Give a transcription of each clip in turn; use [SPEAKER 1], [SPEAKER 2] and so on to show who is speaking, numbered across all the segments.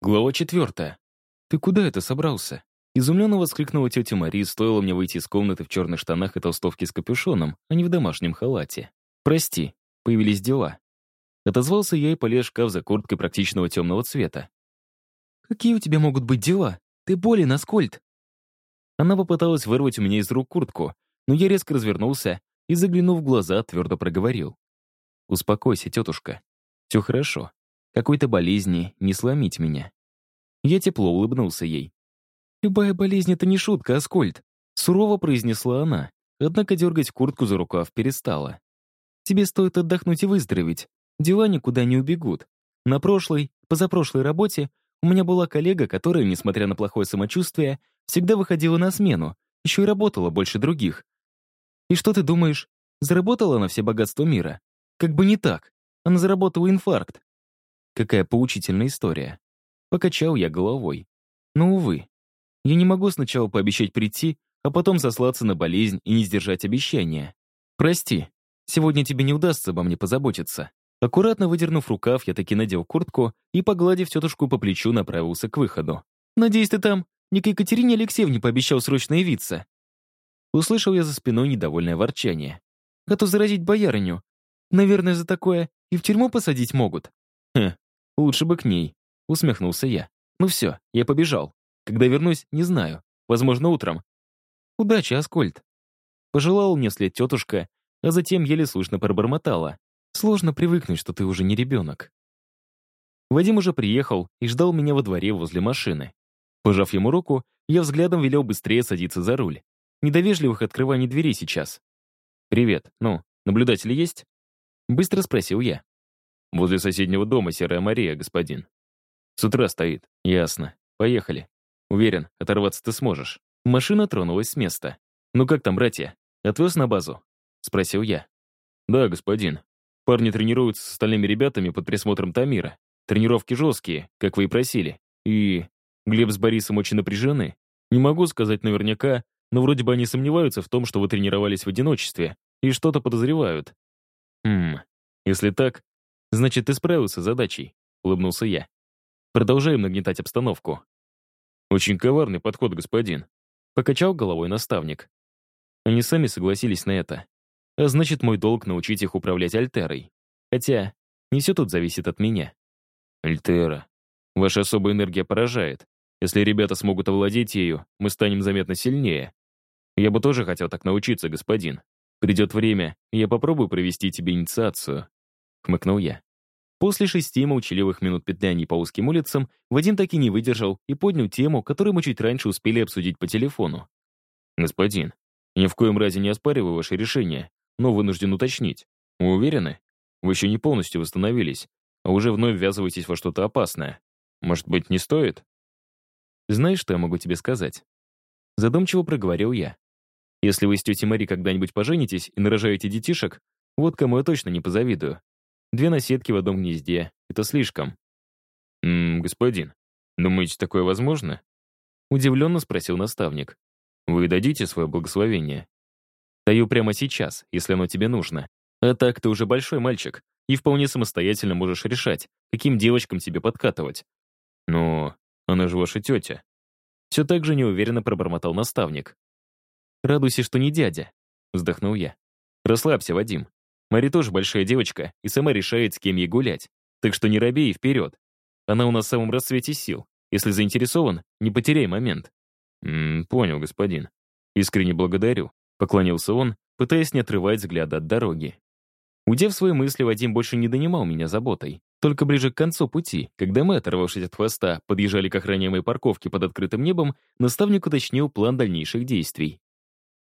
[SPEAKER 1] Глава четвертая. «Ты куда это собрался?» Изумленно воскликнула тетя Мари, стоило мне выйти из комнаты в черных штанах и толстовке с капюшоном, а не в домашнем халате. «Прости, появились дела». Отозвался я и полез в шкаф за курткой практичного темного цвета. «Какие у тебя могут быть дела? Ты болен, Аскольд!» Она попыталась вырвать у меня из рук куртку, но я резко развернулся и, заглянув в глаза, твердо проговорил. «Успокойся, тетушка. Все хорошо. Какой-то болезни не сломить меня. Я тепло улыбнулся ей. «Любая болезнь — это не шутка, Аскольд», — сурово произнесла она, однако дергать куртку за рукав перестала. «Тебе стоит отдохнуть и выздороветь. Дела никуда не убегут. На прошлой, позапрошлой работе у меня была коллега, которая, несмотря на плохое самочувствие, всегда выходила на смену, еще и работала больше других. И что ты думаешь, заработала она все богатства мира? Как бы не так. Она заработала инфаркт. Какая поучительная история. Покачал я головой. Но, увы, я не могу сначала пообещать прийти, а потом сослаться на болезнь и не сдержать обещания. Прости, сегодня тебе не удастся обо мне позаботиться. Аккуратно выдернув рукав, я таки надел куртку и, погладив тетушку по плечу, направился к выходу. «Надеюсь, ты там не к Екатерине Алексеевне пообещал срочно явиться?» Услышал я за спиной недовольное ворчание. «А то заразить боярыню. Наверное, за такое и в тюрьму посадить могут». «Хм, «Лучше бы к ней», — усмехнулся я. «Ну все, я побежал. Когда вернусь, не знаю. Возможно, утром». «Удачи, Аскольд». Пожелала мне вслед тетушка, а затем еле слышно пробормотала. «Сложно привыкнуть, что ты уже не ребенок». Вадим уже приехал и ждал меня во дворе возле машины. Пожав ему руку, я взглядом велел быстрее садиться за руль. Недовежливых открываний дверей сейчас. «Привет. Ну, наблюдатели есть?» Быстро спросил я. Возле соседнего дома Серая Мария, господин. С утра стоит. Ясно. Поехали. Уверен, оторваться ты сможешь. Машина тронулась с места. «Ну как там, братья? Отвез на базу?» Спросил я. «Да, господин. Парни тренируются с остальными ребятами под присмотром Тамира. Тренировки жесткие, как вы и просили. И Глеб с Борисом очень напряжены. Не могу сказать наверняка, но вроде бы они сомневаются в том, что вы тренировались в одиночестве, и что-то подозревают. Хм, если так, «Значит, ты справился с задачей», — улыбнулся я. «Продолжаем нагнетать обстановку». «Очень коварный подход, господин», — покачал головой наставник. Они сами согласились на это. А значит, мой долг научить их управлять Альтерой. Хотя, не все тут зависит от меня. Альтера. Ваша особая энергия поражает. Если ребята смогут овладеть ею, мы станем заметно сильнее. Я бы тоже хотел так научиться, господин. Придет время, я попробую провести тебе инициацию. — хмыкнул я. После шести молчаливых минут петляний по узким улицам Вадим таки не выдержал и поднял тему, которую мы чуть раньше успели обсудить по телефону. «Господин, ни в коем разе не оспариваю ваше решение, но вынужден уточнить. Вы уверены? Вы еще не полностью восстановились, а уже вновь ввязываетесь во что-то опасное. Может быть, не стоит?» «Знаешь, что я могу тебе сказать?» Задумчиво проговорил я. «Если вы с тетей Мари когда-нибудь поженитесь и нарожаете детишек, вот кому я точно не позавидую. Две наседки в одном гнезде — это слишком. «Ммм, господин, думаете, такое возможно?» Удивленно спросил наставник. «Вы дадите свое благословение?» «Даю прямо сейчас, если оно тебе нужно. А так ты уже большой мальчик и вполне самостоятельно можешь решать, каким девочкам тебе подкатывать. Но она же ваша тетя». Все так же неуверенно пробормотал наставник. «Радуйся, что не дядя», — вздохнул я. «Расслабься, Вадим. Мари тоже большая девочка и сама решает, с кем ей гулять. Так что не робей вперед. Она у нас в самом расцвете сил. Если заинтересован, не потеряй момент. «М -м, понял, господин. Искренне благодарю», — поклонился он, пытаясь не отрывать взгляда от дороги. Удев свои мысли, Вадим больше не донимал меня заботой. Только ближе к концу пути, когда мы, оторвавшись от хвоста, подъезжали к охраняемой парковке под открытым небом, наставник уточнил план дальнейших действий.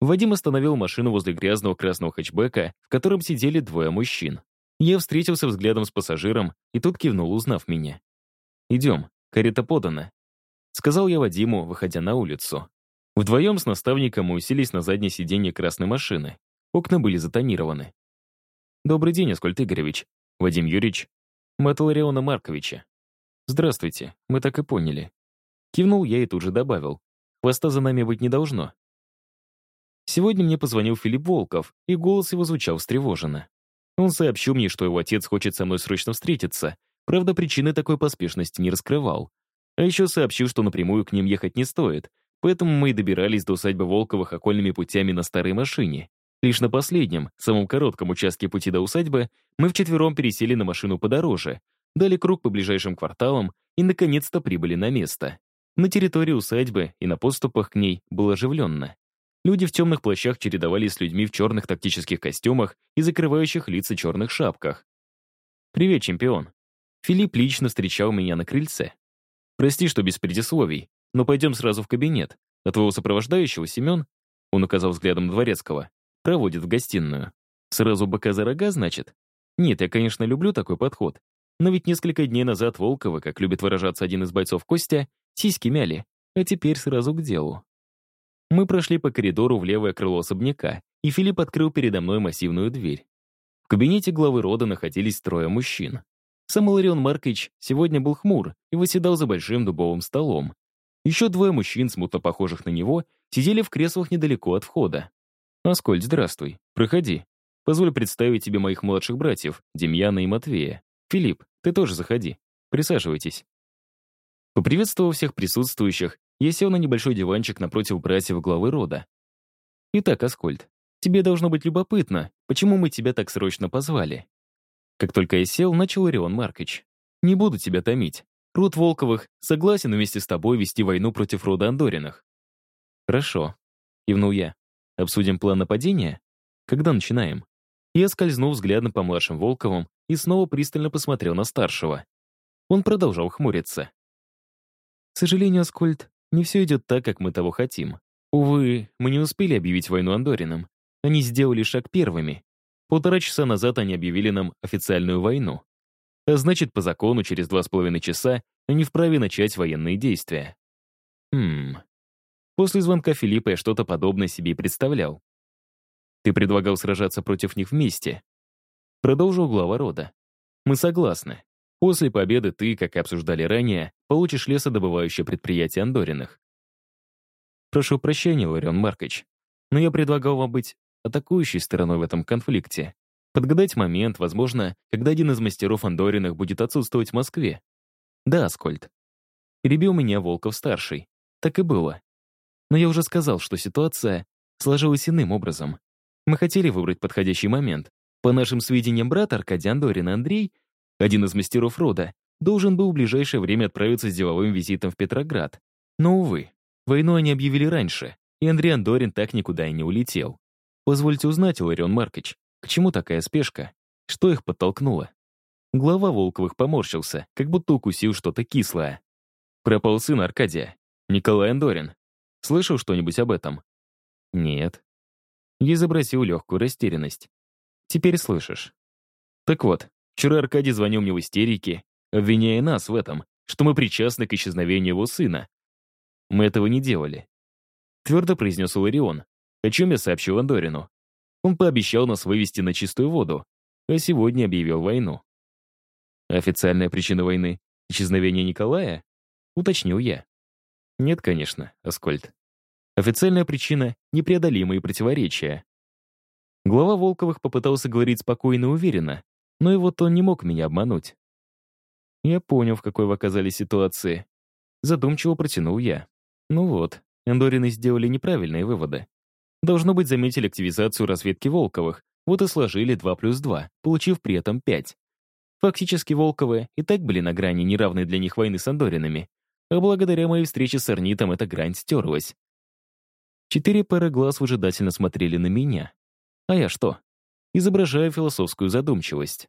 [SPEAKER 1] Вадим остановил машину возле грязного красного хэтчбека, в котором сидели двое мужчин. Я встретился взглядом с пассажиром, и тут кивнул, узнав меня. «Идем, карета подана», — сказал я Вадиму, выходя на улицу. Вдвоем с наставником мы уселись на заднее сиденье красной машины. Окна были затонированы. «Добрый день, Аскольд Игоревич. Вадим Юрьевич. Мы от Марковича. Здравствуйте, мы так и поняли». Кивнул я и тут же добавил. «Хвоста за нами быть не должно. Сегодня мне позвонил Филипп Волков, и голос его звучал встревоженно. Он сообщил мне, что его отец хочет со мной срочно встретиться, правда, причины такой поспешности не раскрывал. А еще сообщил, что напрямую к ним ехать не стоит, поэтому мы и добирались до усадьбы Волковых окольными путями на старой машине. Лишь на последнем, самом коротком участке пути до усадьбы мы вчетвером пересели на машину подороже, дали круг по ближайшим кварталам и, наконец-то, прибыли на место. На территории усадьбы и на подступах к ней было оживленно. Люди в темных плащах чередовались с людьми в черных тактических костюмах и закрывающих лица черных шапках. «Привет, чемпион». Филипп лично встречал меня на крыльце. «Прости, что без предисловий, но пойдем сразу в кабинет. А твоего сопровождающего, Семен, он указал взглядом Дворецкого, проводит в гостиную. Сразу бока за рога, значит? Нет, я, конечно, люблю такой подход. Но ведь несколько дней назад Волкова, как любит выражаться один из бойцов Костя, сиськи мяли, а теперь сразу к делу. Мы прошли по коридору в левое крыло особняка, и Филипп открыл передо мной массивную дверь. В кабинете главы рода находились трое мужчин. Сам Иларион Маркович сегодня был хмур и выседал за большим дубовым столом. Еще двое мужчин, смутно похожих на него, сидели в креслах недалеко от входа. «Аскольд, здравствуй. Проходи. Позволь представить тебе моих младших братьев, Демьяна и Матвея. Филипп, ты тоже заходи. Присаживайтесь». Поприветствовав всех присутствующих, я сел на небольшой диванчик напротив братьев главы рода. «Итак, Аскольд, тебе должно быть любопытно, почему мы тебя так срочно позвали?» Как только я сел, начал Орион Маркович. «Не буду тебя томить. Род Волковых согласен вместе с тобой вести войну против рода Андориных». «Хорошо», — кивнул я. «Обсудим план нападения? Когда начинаем?» Я скользнул взглядом по младшим Волковым и снова пристально посмотрел на старшего. Он продолжал хмуриться. «К сожалению, Аскольд, не все идет так, как мы того хотим. Увы, мы не успели объявить войну Андоринам. Они сделали шаг первыми. Полтора часа назад они объявили нам официальную войну. А значит, по закону, через два с половиной часа они вправе начать военные действия. Хм. После звонка Филиппа я что-то подобное себе и представлял. Ты предлагал сражаться против них вместе. Продолжил глава рода. Мы согласны. После победы ты, как и обсуждали ранее, получишь лесодобывающее предприятие Андориных. Прошу прощения, Ларион Маркович, но я предлагал вам быть атакующей стороной в этом конфликте. Подгадать момент, возможно, когда один из мастеров Андориных будет отсутствовать в Москве. Да, Аскольд. Перебил меня Волков-старший. Так и было. Но я уже сказал, что ситуация сложилась иным образом. Мы хотели выбрать подходящий момент. По нашим сведениям, брат Аркадий Андорин Андрей один из мастеров рода, должен был в ближайшее время отправиться с деловым визитом в Петроград. Но, увы, войну они объявили раньше, и Андрей Андорин так никуда и не улетел. Позвольте узнать, Иларион Маркович, к чему такая спешка? Что их подтолкнуло? Глава Волковых поморщился, как будто укусил что-то кислое. Пропал сын Аркадия, Николай Андорин. Слышал что-нибудь об этом? Нет. Я изобразил легкую растерянность. Теперь слышишь. Так вот, Вчера Аркадий звонил мне в истерике, обвиняя нас в этом, что мы причастны к исчезновению его сына. Мы этого не делали. Твердо произнес Иларион, о чем я сообщил Андорину. Он пообещал нас вывести на чистую воду, а сегодня объявил войну. Официальная причина войны — исчезновение Николая? Уточнил я. Нет, конечно, Аскольд. Официальная причина — непреодолимые противоречия. Глава Волковых попытался говорить спокойно и уверенно, но и вот он не мог меня обмануть. Я понял, в какой вы оказались ситуации. Задумчиво протянул я. Ну вот, Эндорины сделали неправильные выводы. Должно быть, заметили активизацию разведки Волковых, вот и сложили 2 плюс 2, получив при этом 5. Фактически Волковы и так были на грани неравной для них войны с Андоринами, а благодаря моей встрече с Арнитом эта грань стерлась. Четыре пары глаз выжидательно смотрели на меня. А я что? Изображая философскую задумчивость.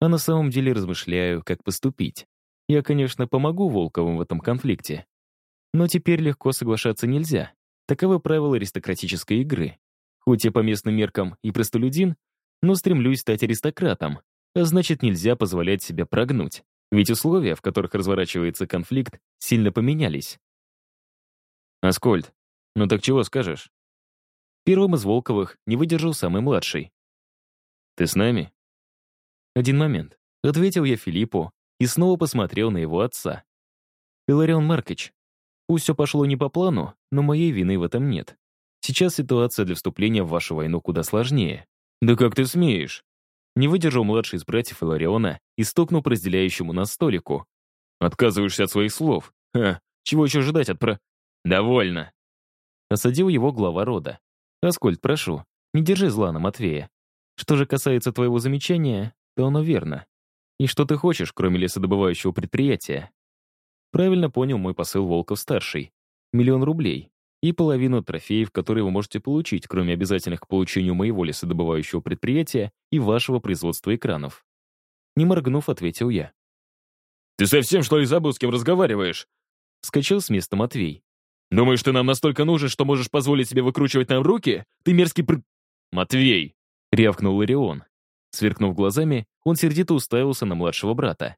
[SPEAKER 1] А на самом деле размышляю, как поступить. Я, конечно, помогу Волковым в этом конфликте. Но теперь легко соглашаться нельзя. Таковы правила аристократической игры. Хоть я по местным меркам и простолюдин, но стремлюсь стать аристократом, а значит, нельзя позволять себе прогнуть. Ведь условия, в которых разворачивается конфликт, сильно поменялись. «Аскольд, ну так чего скажешь?» Первым из Волковых не выдержал самый младший. «Ты с нами?» «Один момент», — ответил я Филиппу и снова посмотрел на его отца. «Иларион Маркич, пусть все пошло не по плану, но моей вины в этом нет. Сейчас ситуация для вступления в вашу войну куда сложнее». «Да как ты смеешь?» Не выдержал младший из братьев Илариона и стукнул по разделяющему нас столику. Отказываешься от своих слов. Ха, чего еще ожидать от про... Довольно. Осадил его глава рода. Аскольд, прошу, не держи зла на Матвея. Что же касается твоего замечания, то оно верно. И что ты хочешь, кроме лесодобывающего предприятия? Правильно понял мой посыл Волков-старший. Миллион рублей и половину трофеев, которые вы можете получить, кроме обязательных к получению моего лесодобывающего предприятия и вашего производства экранов. Не моргнув, ответил я.
[SPEAKER 2] «Ты совсем, что ли, забыл, с кем разговариваешь?»
[SPEAKER 1] Скачал с места Матвей.
[SPEAKER 2] «Думаешь, ты нам настолько нужен, что можешь позволить себе выкручивать нам руки? Ты мерзкий пр...» «Матвей!»
[SPEAKER 1] — рявкнул Ларион. Сверкнув глазами, он сердито уставился на младшего брата.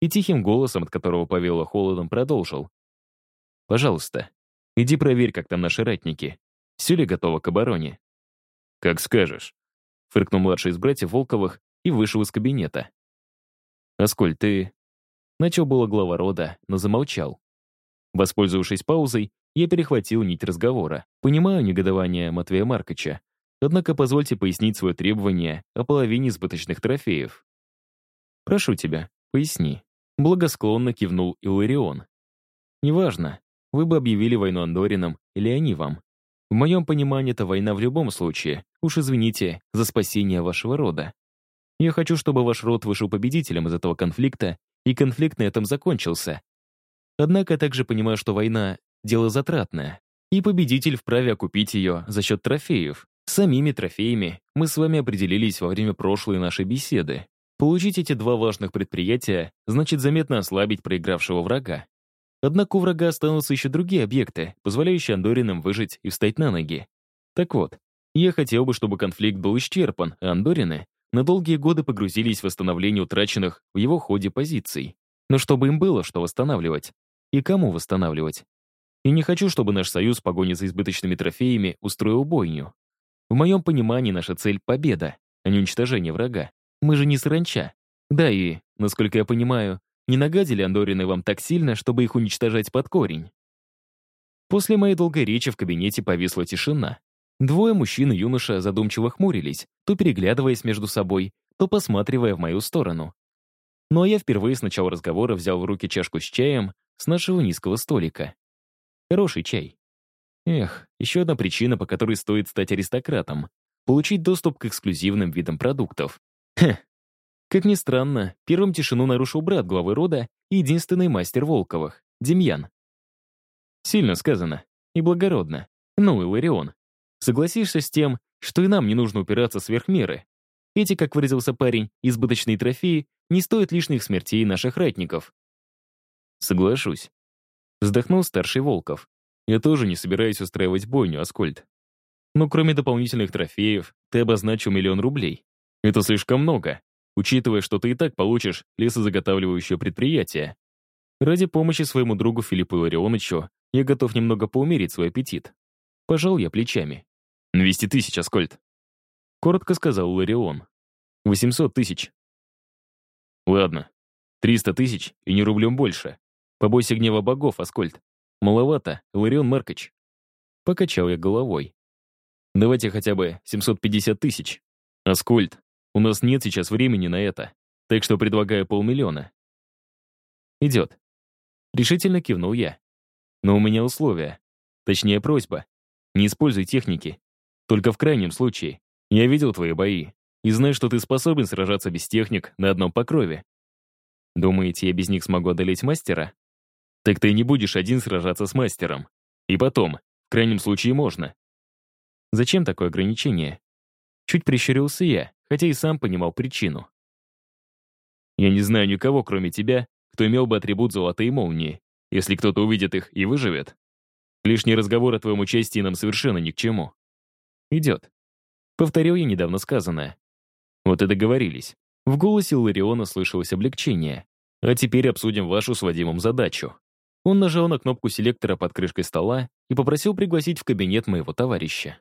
[SPEAKER 1] И тихим голосом, от которого повело холодом, продолжил. «Пожалуйста, иди проверь, как там наши ратники. Все ли готово к обороне?»
[SPEAKER 2] «Как скажешь», — фыркнул младший из братьев Волковых и вышел из кабинета.
[SPEAKER 1] «Асколь, ты...» Начал было глава рода, но замолчал. Воспользовавшись паузой, я перехватил нить разговора. Понимаю негодование Матвея Маркача, однако позвольте пояснить свое требование о половине избыточных трофеев. «Прошу тебя, поясни», — благосклонно кивнул Иларион. «Неважно, вы бы объявили войну Андоринам или они вам. В моем понимании, это война в любом случае. Уж извините за спасение вашего рода. Я хочу, чтобы ваш род вышел победителем из этого конфликта, и конфликт на этом закончился. Однако я также понимаю, что война — дело затратное, и победитель вправе окупить ее за счет трофеев. Самими трофеями мы с вами определились во время прошлой нашей беседы. Получить эти два важных предприятия значит заметно ослабить проигравшего врага. Однако у врага останутся еще другие объекты, позволяющие Андоринам выжить и встать на ноги. Так вот, я хотел бы, чтобы конфликт был исчерпан, а Андорины на долгие годы погрузились в восстановление утраченных в его ходе позиций. Но чтобы им было что восстанавливать. И кому восстанавливать? И не хочу, чтобы наш союз в за избыточными трофеями устроил бойню. В моем понимании наша цель — победа, а не уничтожение врага. Мы же не саранча. Да и, насколько я понимаю, не нагадили Андорины вам так сильно, чтобы их уничтожать под корень. После моей долгой речи в кабинете повисла тишина. Двое мужчин и юноша задумчиво хмурились, то переглядываясь между собой, то посматривая в мою сторону. Ну а я впервые с начала разговора взял в руки чашку с чаем с нашего низкого столика. Хороший чай. Эх, еще одна причина, по которой стоит стать аристократом. Получить доступ к эксклюзивным видам продуктов. Хе. Как ни странно, первым тишину нарушил брат главы рода и единственный мастер Волковых, Демьян. Сильно сказано. И благородно. Ну, Иларион, Согласишься с тем, что и нам не нужно упираться сверх меры. Эти, как выразился парень, избыточные трофеи не стоят лишних смертей наших ратников. Соглашусь. Вздохнул старший Волков. Я тоже не собираюсь устраивать бойню, Аскольд. Но кроме дополнительных трофеев, ты обозначил миллион рублей. Это слишком много, учитывая, что ты и так получишь лесозаготавливающее предприятие. Ради помощи своему другу Филиппу Ларионовичу я готов немного поумерить свой аппетит. Пожал я плечами. «Двести тысяч, Аскольд!» Коротко сказал Ларион. «Восемьсот тысяч». «Ладно, триста тысяч и не рублем больше. Побойся гнева богов, Аскольд. Маловато, Ларион Маркоч». Покачал я головой. «Давайте хотя бы 750 тысяч. Аскольд, у нас нет сейчас времени на это, так что предлагаю полмиллиона». «Идет». Решительно кивнул я. «Но у меня условия. Точнее, просьба. Не используй техники. Только в крайнем случае. Я видел твои бои и знаю, что ты способен сражаться без техник на одном покрове. Думаете, я без них смогу одолеть мастера? Так ты не будешь один сражаться с мастером. И потом, в крайнем случае можно. Зачем такое ограничение? Чуть прищурился я, хотя и сам понимал причину. Я не знаю никого, кроме тебя, кто имел бы атрибут золотые молнии. Если кто-то увидит их и выживет, Лишний разговор о твоем участии нам совершенно ни к чему. Идет. Повторил я недавно сказанное. Вот и договорились. В голосе Лариона слышалось облегчение. А теперь обсудим вашу с Вадимом задачу. Он нажал на кнопку селектора под крышкой стола и попросил пригласить в кабинет моего товарища.